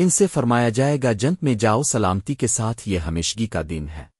ان سے فرمایا جائے گا، جنت میں جاؤ، سلامتی کے ساتھ یہ ہمیشگی کا دن ہے۔